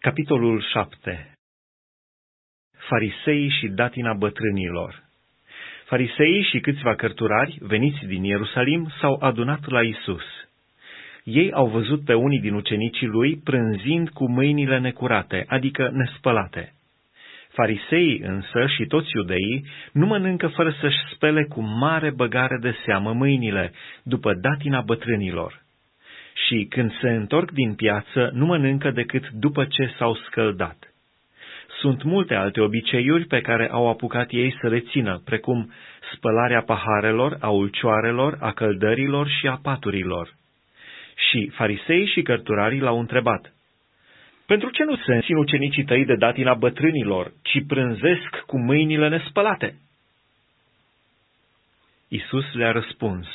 Capitolul 7 Fariseii și datina bătrânilor Fariseii și câțiva cărturari, veniți din Ierusalim, s-au adunat la Isus. Ei au văzut pe unii din ucenicii lui prânzind cu mâinile necurate, adică nespălate. Fariseii însă și toți iudeii nu mănâncă fără să-și spele cu mare băgare de seamă mâinile, după datina bătrânilor și când se întorc din piață nu mănâncă decât după ce s-au scăldat. Sunt multe alte obiceiuri pe care au apucat ei să le țină, precum spălarea paharelor, a ulcioarelor, a căldărilor și a paturilor. Și farisei și cărturarii l-au întrebat, Pentru ce nu se țin ucenicii tăi de datina bătrânilor, ci prânzesc cu mâinile nespălate? Isus le-a răspuns,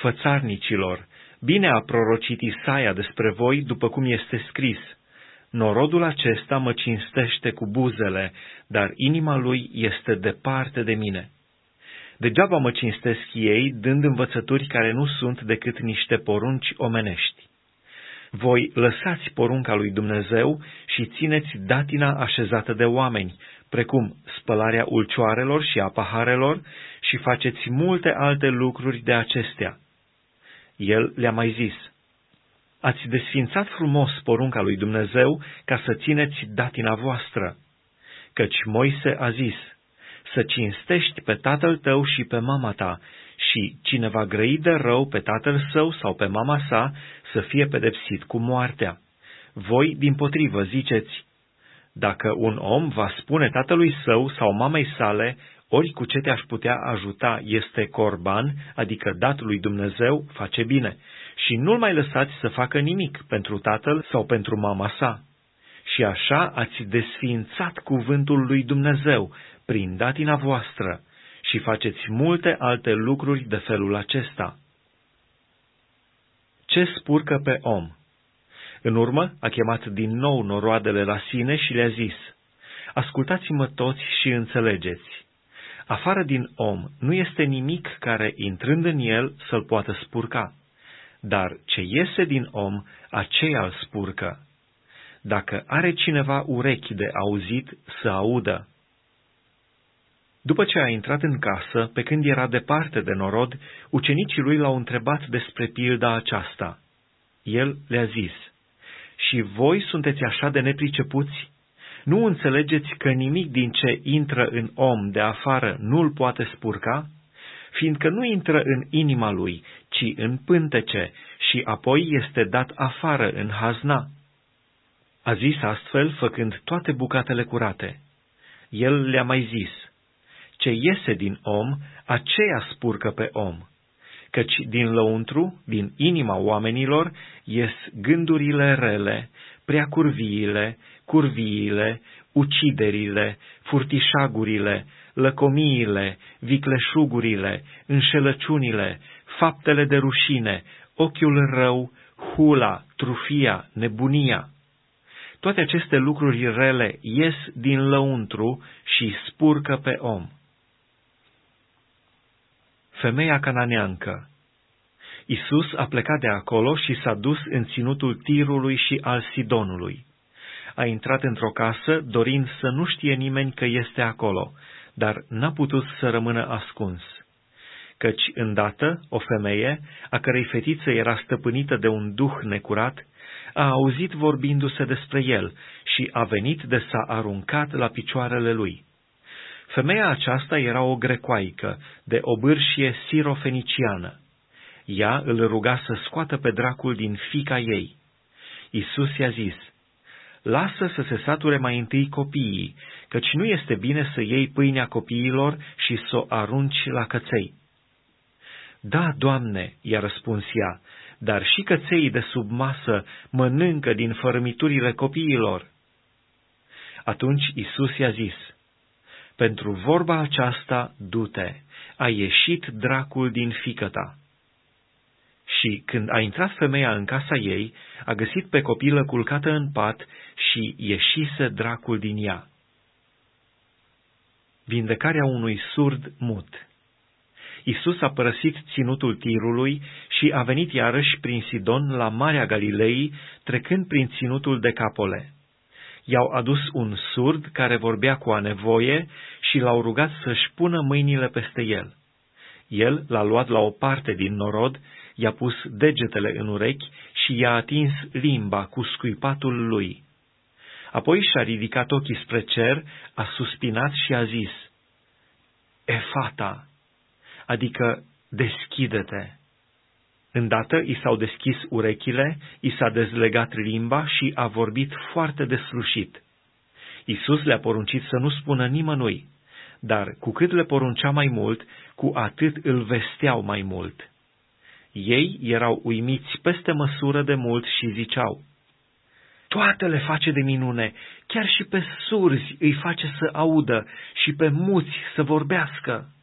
Fățarnicilor, Bine a prorocit Isaia despre voi, după cum este scris, Norodul acesta mă cinstește cu buzele, dar inima lui este departe de mine. Degeaba mă cinstesc ei, dând învățături care nu sunt decât niște porunci omenești. Voi lăsați porunca lui Dumnezeu și țineți datina așezată de oameni, precum spălarea ulcioarelor și a paharelor, și faceți multe alte lucruri de acestea el le-a mai zis, Ați desfințat frumos porunca lui Dumnezeu ca să țineți datina voastră, căci Moise a zis, să cinstești pe tatăl tău și pe mama ta, și cine va grăi de rău pe tatăl său sau pe mama sa să fie pedepsit cu moartea. Voi, din potrivă, ziceți, dacă un om va spune tatălui său sau mamei sale, ori cu ce te-aș putea ajuta este corban, adică dat lui Dumnezeu, face bine, și nu-l mai lăsați să facă nimic pentru tatăl sau pentru mama sa. Și așa ați desființat cuvântul lui Dumnezeu prin datina voastră și faceți multe alte lucruri de felul acesta. Ce spurcă pe om? În urmă a chemat din nou noroadele la sine și le-a zis, Ascultați-mă toți și înțelegeți Afară din om nu este nimic care, intrând în el, să-l poată spurca, dar ce iese din om, aceea îl spurcă. Dacă are cineva urechi de auzit, să audă. După ce a intrat în casă, pe când era departe de norod, ucenicii lui l-au întrebat despre pilda aceasta. El le-a zis, Și voi sunteți așa de nepricepuți? Nu înțelegeți că nimic din ce intră în om de afară nu-l poate spurca? Fiindcă nu intră în inima lui, ci în pântece și apoi este dat afară în hazna. A zis astfel, făcând toate bucatele curate. El le-a mai zis, ce iese din om, aceea spurcă pe om, căci din lăuntru, din inima oamenilor, ies gândurile rele, preacurviile, curviile, uciderile, furtișagurile, lăcomiile, vicleșugurile, înșelăciunile, faptele de rușine, ochiul rău, hula, trufia, nebunia. Toate aceste lucruri rele ies din lăuntru și spurcă pe om. Femeia cananeancă Isus a plecat de acolo și s-a dus în ținutul Tirului și al Sidonului a intrat într-o casă, dorind să nu știe nimeni că este acolo, dar n-a putut să rămână ascuns. Căci, îndată, o femeie, a cărei fetiță era stăpânită de un duh necurat, a auzit vorbindu-se despre el și a venit de s-a aruncat la picioarele lui. Femeia aceasta era o grecoaică, de o bârșie sirofeniciană. Ea îl ruga să scoată pe dracul din fica ei. Isus i-a zis, lasă să se sature mai întâi copiii, căci nu este bine să iei pâinea copiilor și să o arunci la căței. Da, Doamne, i-a răspuns ea, dar și căței de sub masă mănâncă din fărâmiturile copiilor. Atunci Isus i-a zis, Pentru vorba aceasta, du-te, a ieșit dracul din fică ta. Și când a intrat femeia în casa ei, a găsit pe copilă culcată în pat și ieșise dracul din ea. Vindecarea unui surd mut Isus a părăsit ținutul tirului și a venit iarăși prin Sidon la Marea Galilei, trecând prin ținutul de Capole. I-au adus un surd care vorbea cu a nevoie și l-au rugat să-și pună mâinile peste el. El l-a luat la o parte din norod, i-a pus degetele în urechi și i-a atins limba cu scuipatul lui. Apoi și-a ridicat ochii spre cer, a suspinat și a zis, Efata, adică deschide-te. Îndată i s-au deschis urechile, i s-a dezlegat limba și a vorbit foarte deslușit. Isus le-a poruncit să nu spună nimănui, dar cu cât le poruncea mai mult, cu atât îl vesteau mai mult. Ei erau uimiți peste măsură de mult și ziceau, Toate le face de minune, chiar și pe surzi îi face să audă și pe muți să vorbească.